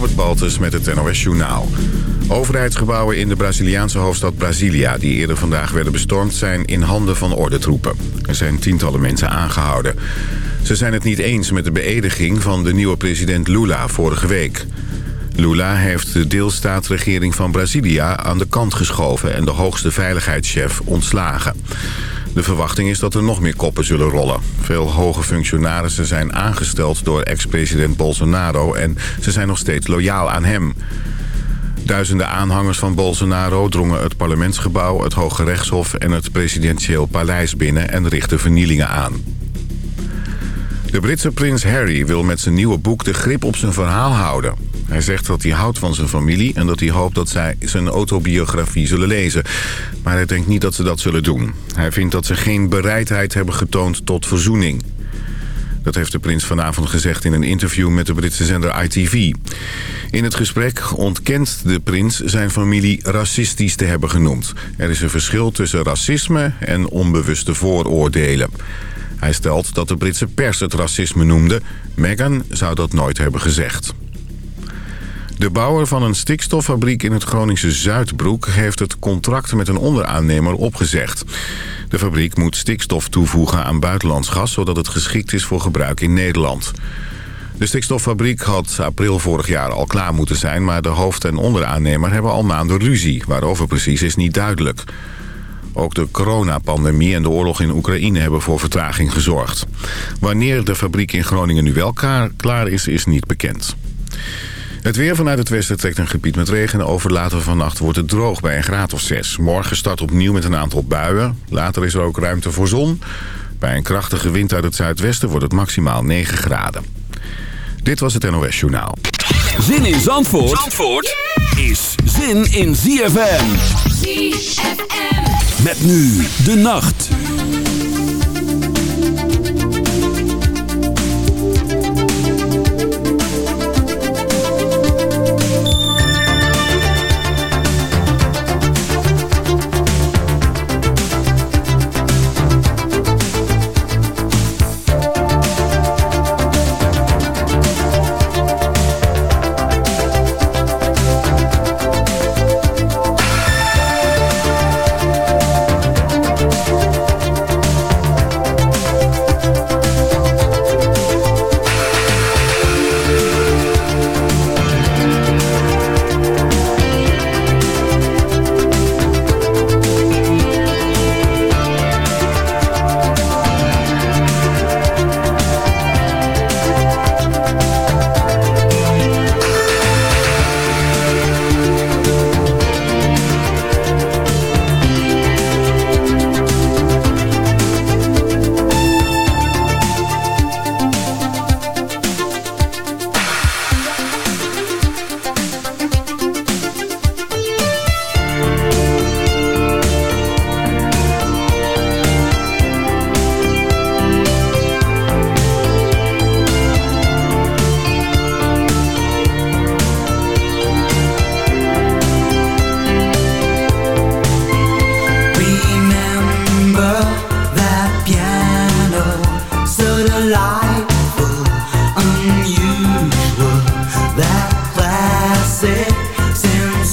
Robert Baltus met het NOS Journaal. Overheidsgebouwen in de Braziliaanse hoofdstad Brasilia... die eerder vandaag werden bestormd, zijn in handen van ordentroepen. Er zijn tientallen mensen aangehouden. Ze zijn het niet eens met de beëdiging van de nieuwe president Lula vorige week. Lula heeft de deelstaatregering van Brasilia aan de kant geschoven... en de hoogste veiligheidschef ontslagen. De verwachting is dat er nog meer koppen zullen rollen. Veel hoge functionarissen zijn aangesteld door ex-president Bolsonaro... en ze zijn nog steeds loyaal aan hem. Duizenden aanhangers van Bolsonaro drongen het parlementsgebouw... het Hoge Rechtshof en het presidentieel paleis binnen... en richtten vernielingen aan. De Britse prins Harry wil met zijn nieuwe boek de grip op zijn verhaal houden. Hij zegt dat hij houdt van zijn familie en dat hij hoopt dat zij zijn autobiografie zullen lezen. Maar hij denkt niet dat ze dat zullen doen. Hij vindt dat ze geen bereidheid hebben getoond tot verzoening. Dat heeft de prins vanavond gezegd in een interview met de Britse zender ITV. In het gesprek ontkent de prins zijn familie racistisch te hebben genoemd. Er is een verschil tussen racisme en onbewuste vooroordelen. Hij stelt dat de Britse pers het racisme noemde. Meghan zou dat nooit hebben gezegd. De bouwer van een stikstoffabriek in het Groningse Zuidbroek... heeft het contract met een onderaannemer opgezegd. De fabriek moet stikstof toevoegen aan buitenlands gas... zodat het geschikt is voor gebruik in Nederland. De stikstoffabriek had april vorig jaar al klaar moeten zijn... maar de hoofd- en onderaannemer hebben al maanden ruzie. Waarover precies is niet duidelijk. Ook de coronapandemie en de oorlog in Oekraïne hebben voor vertraging gezorgd. Wanneer de fabriek in Groningen nu wel klaar is, is niet bekend. Het weer vanuit het westen trekt een gebied met regen. Over later vannacht wordt het droog bij een graad of 6. Morgen start opnieuw met een aantal buien. Later is er ook ruimte voor zon. Bij een krachtige wind uit het zuidwesten wordt het maximaal 9 graden. Dit was het NOS Journaal. Zin in Zandvoort, Zandvoort is zin in ZFM. ZFM. Met nu de nacht.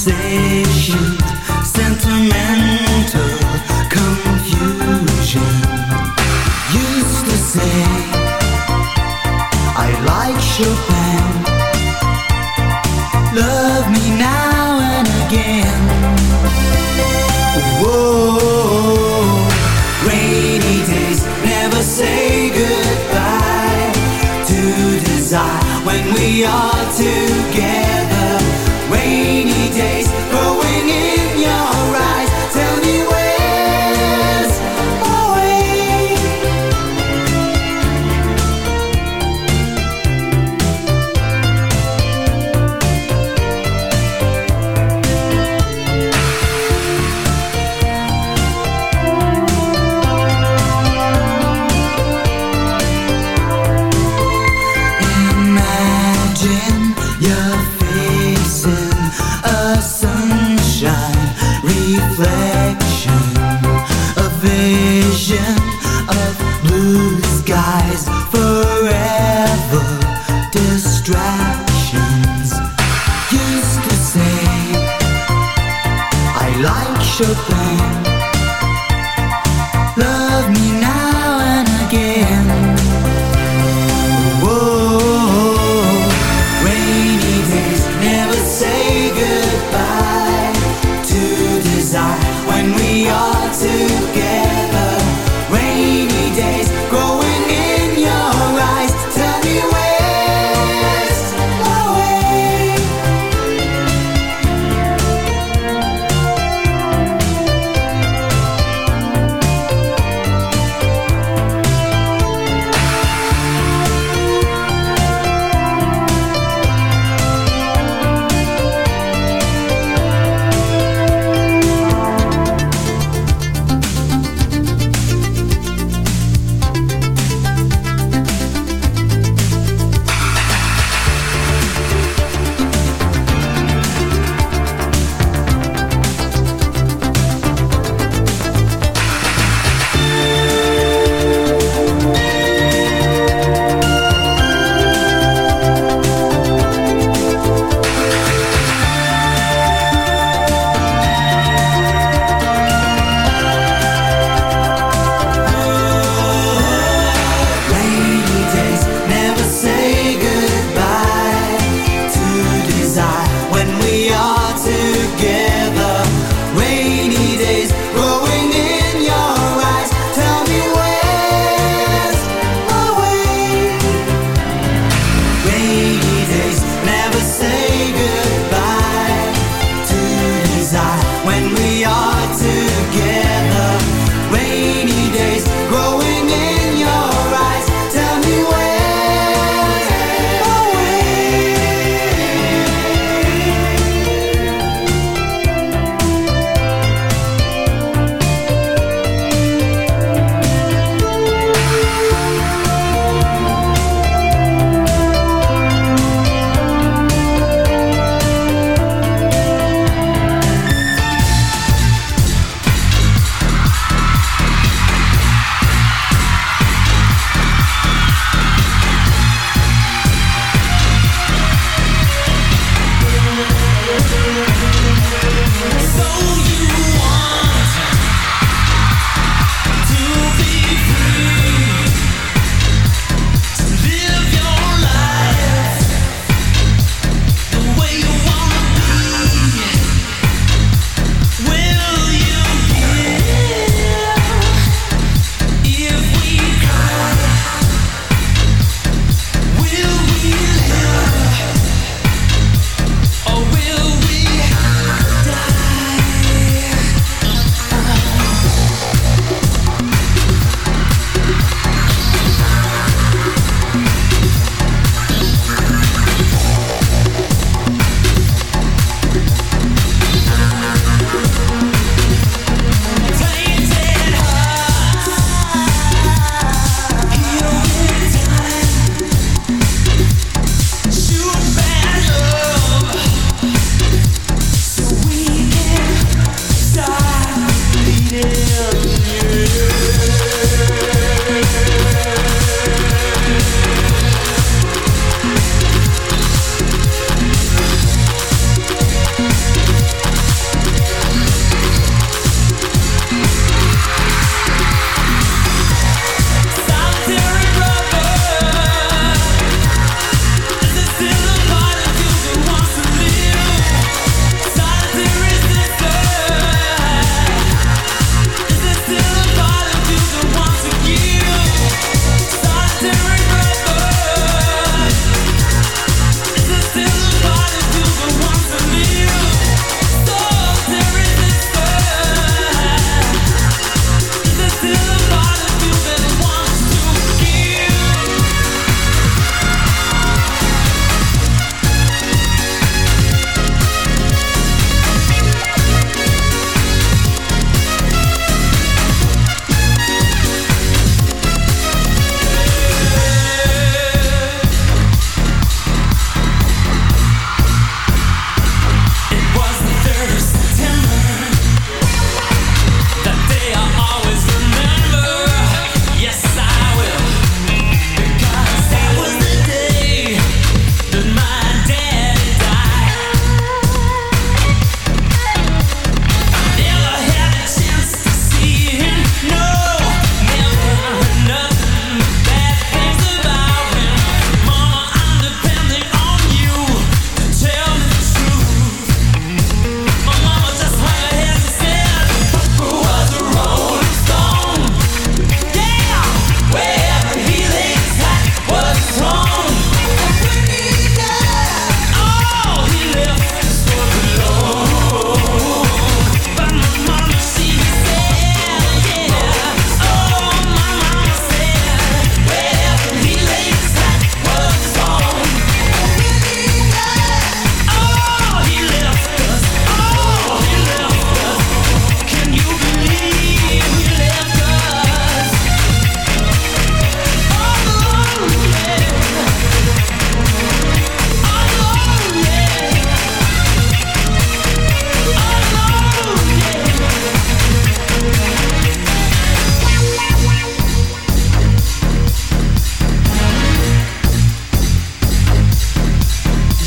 say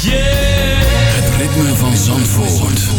Yeah. Het ritme van Zandvoort.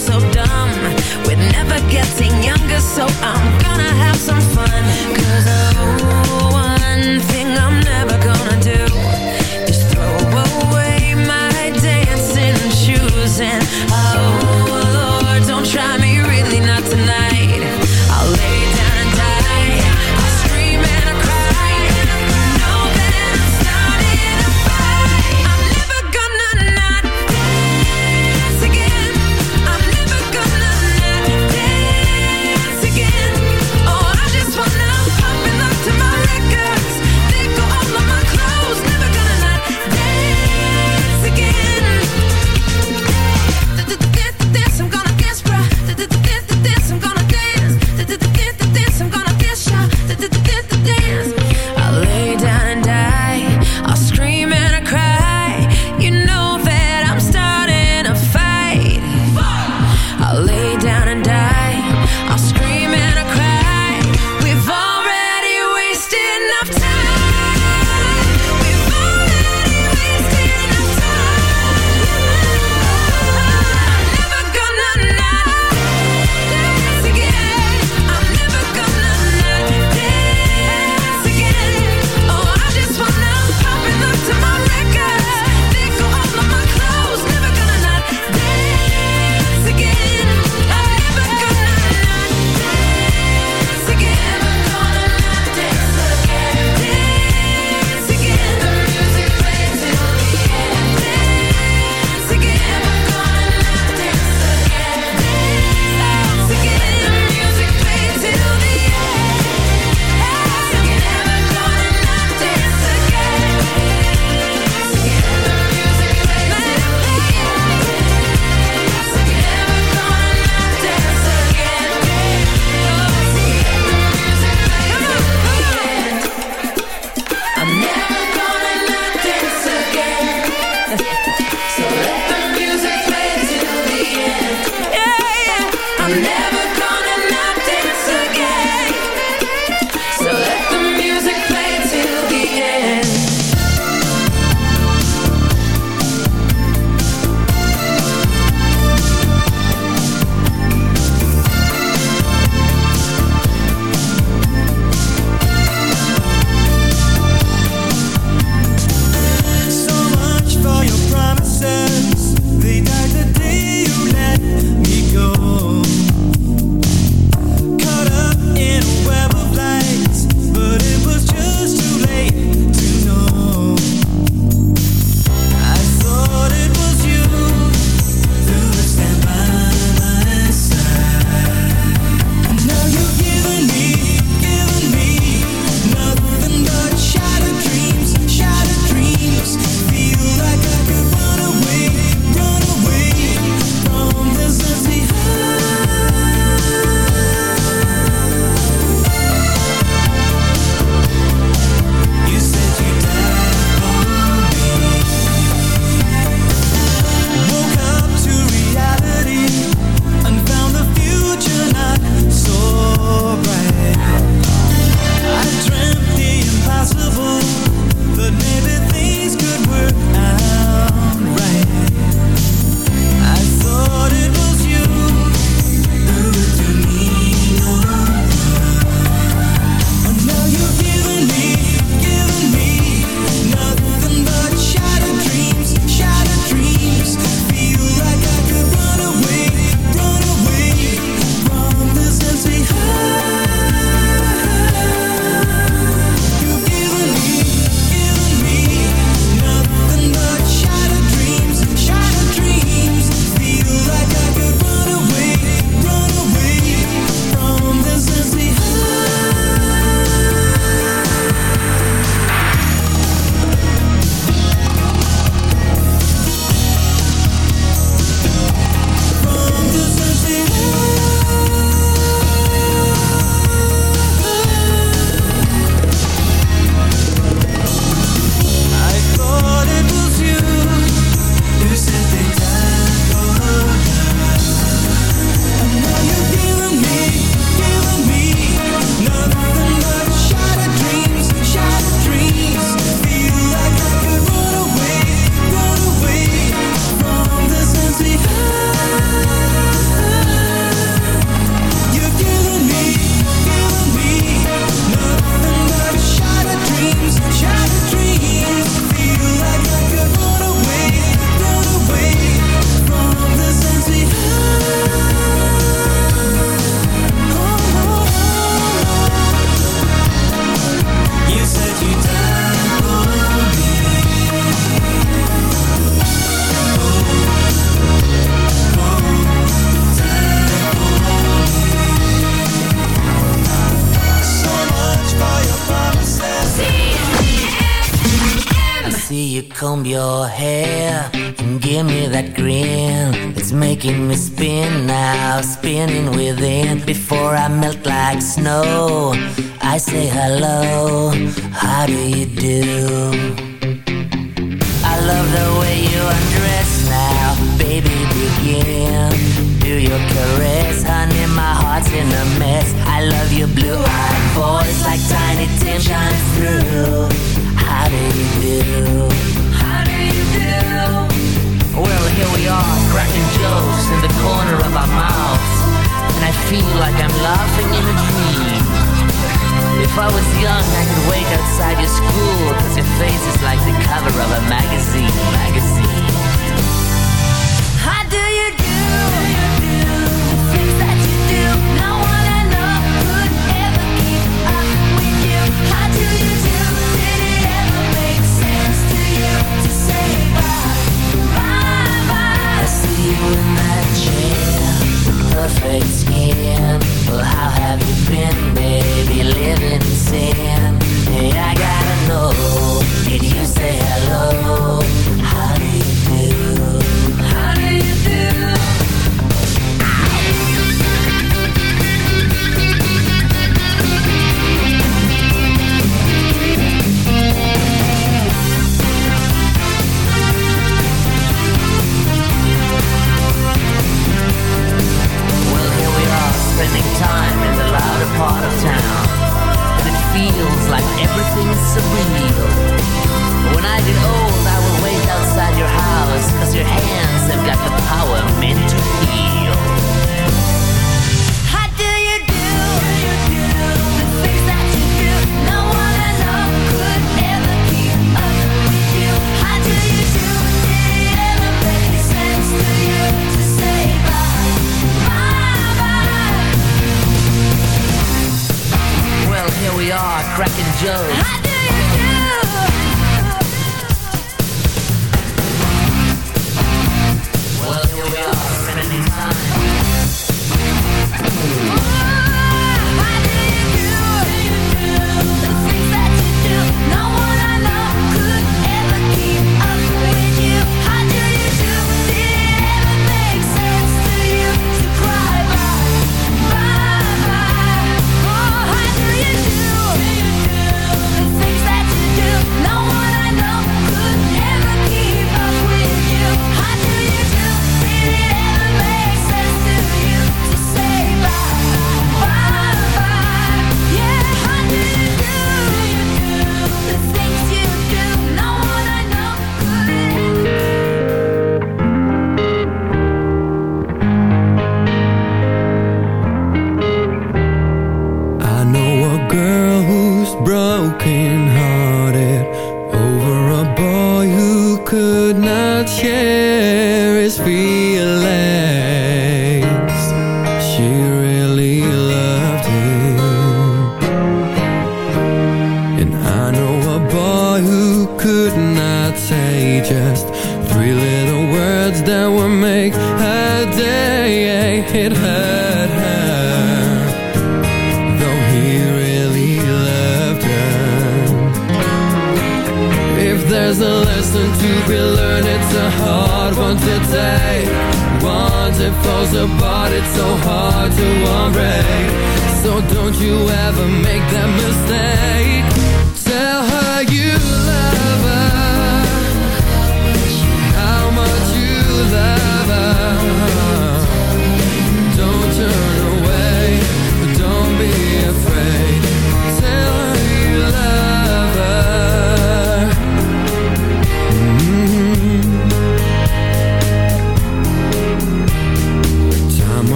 so dumb. We're never getting younger So I'm gonna have some fun.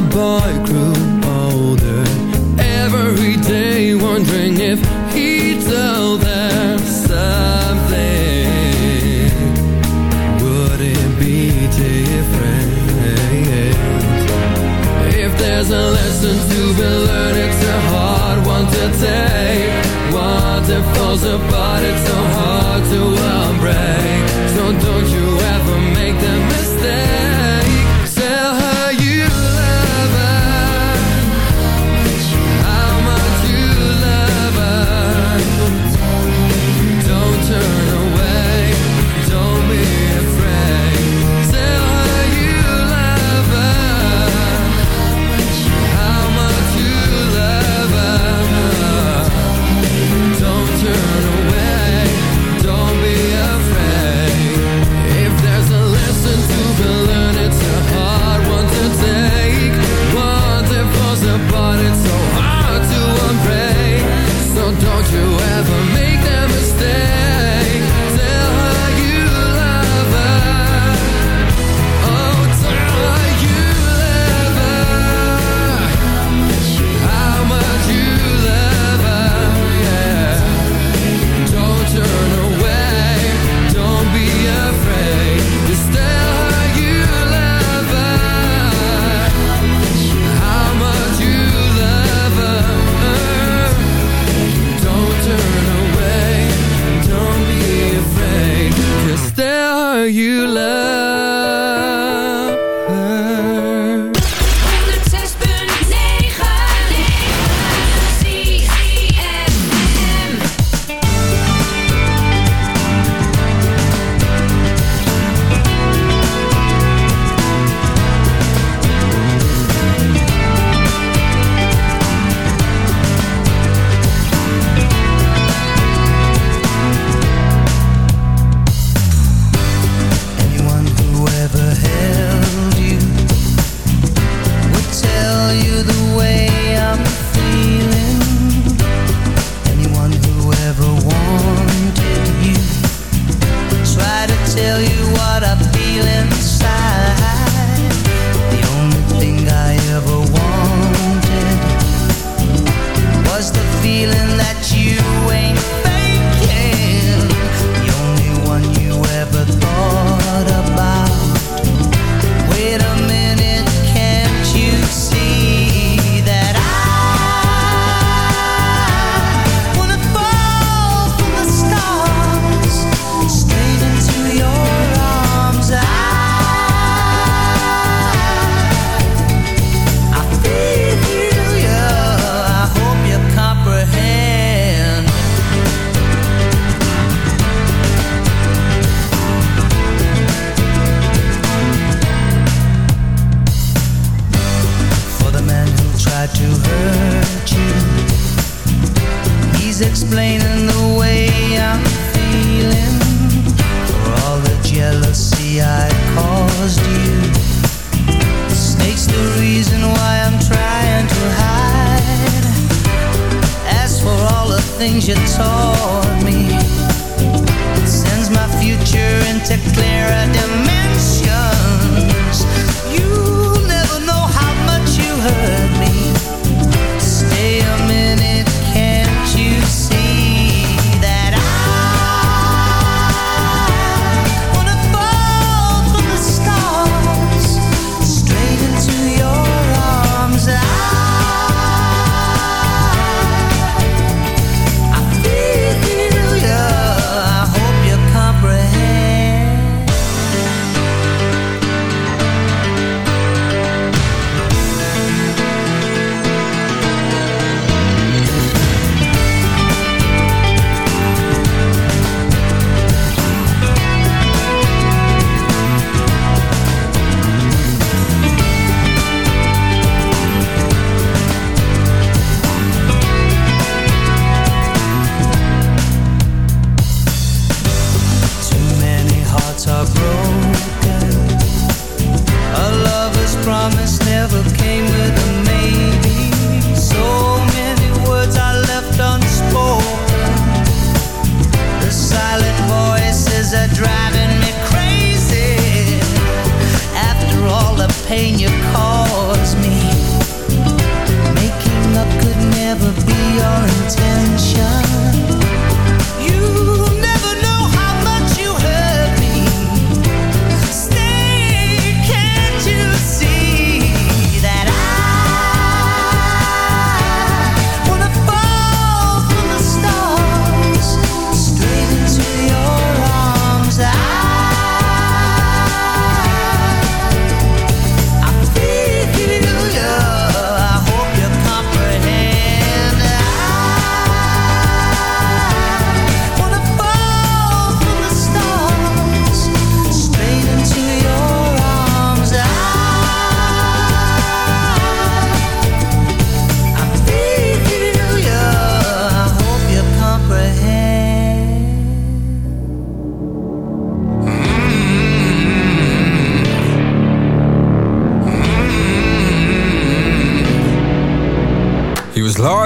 The boy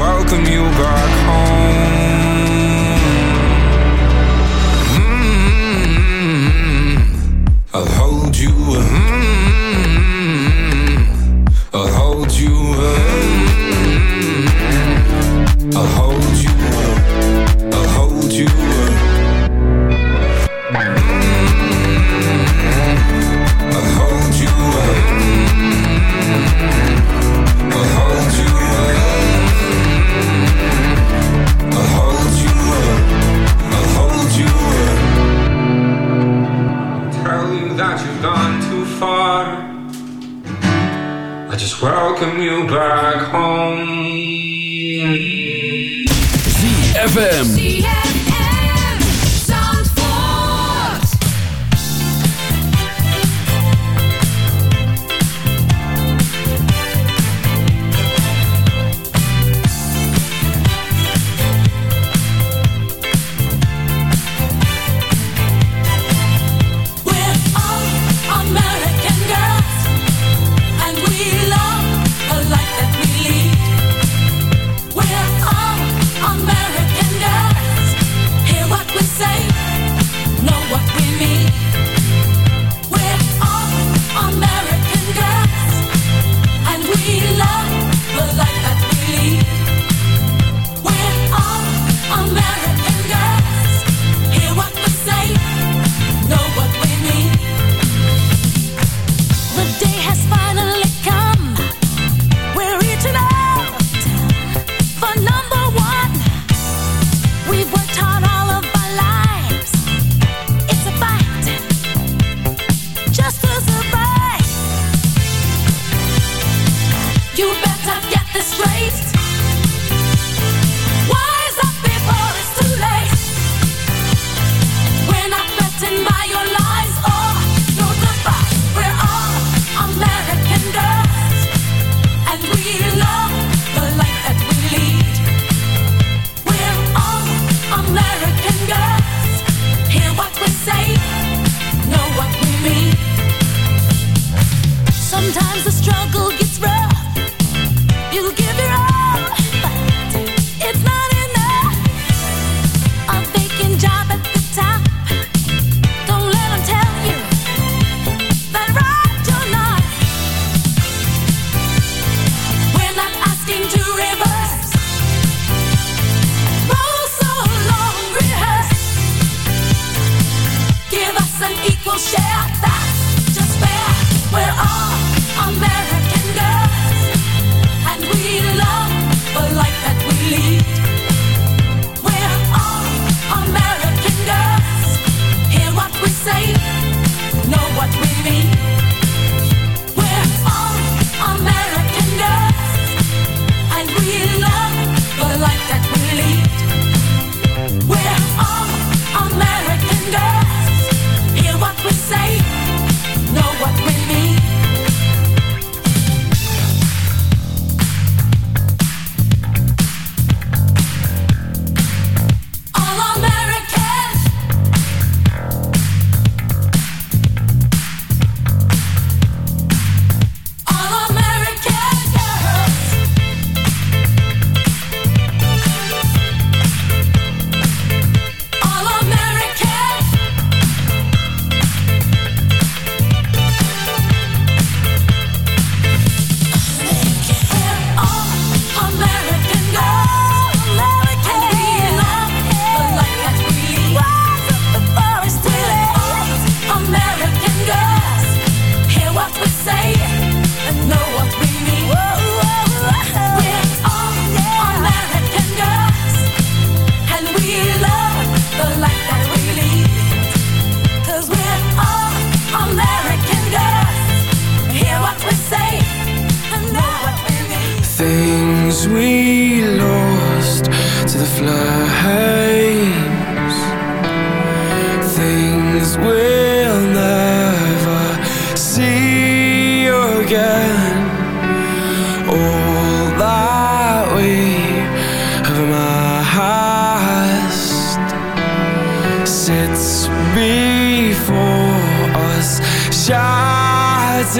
Welcome you back home. Mm-hmm. I'll hold you. Mm-hmm. I'll hold you. Mm-hmm. I'll hold you. I'll hold you. You back home.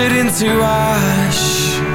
Shattered into ash.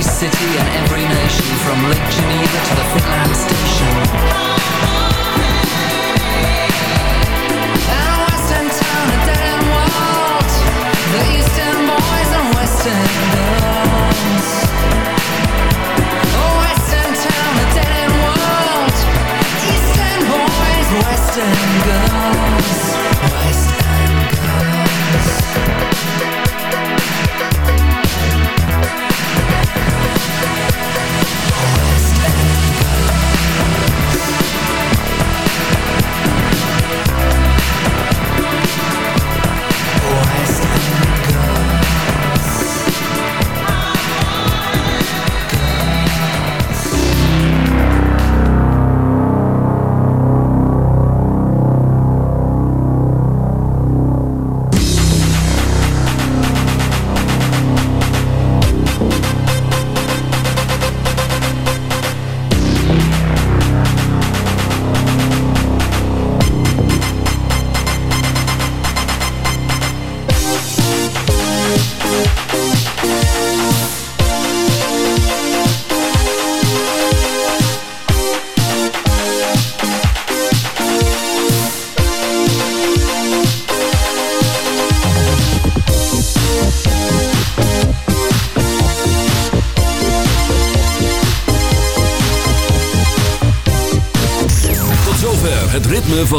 every city and every nation From Lake Geneva to the Finland station. And western town, a dead end world. The eastern boys and western girls Western town, a dead end world. Eastern boys, western girls.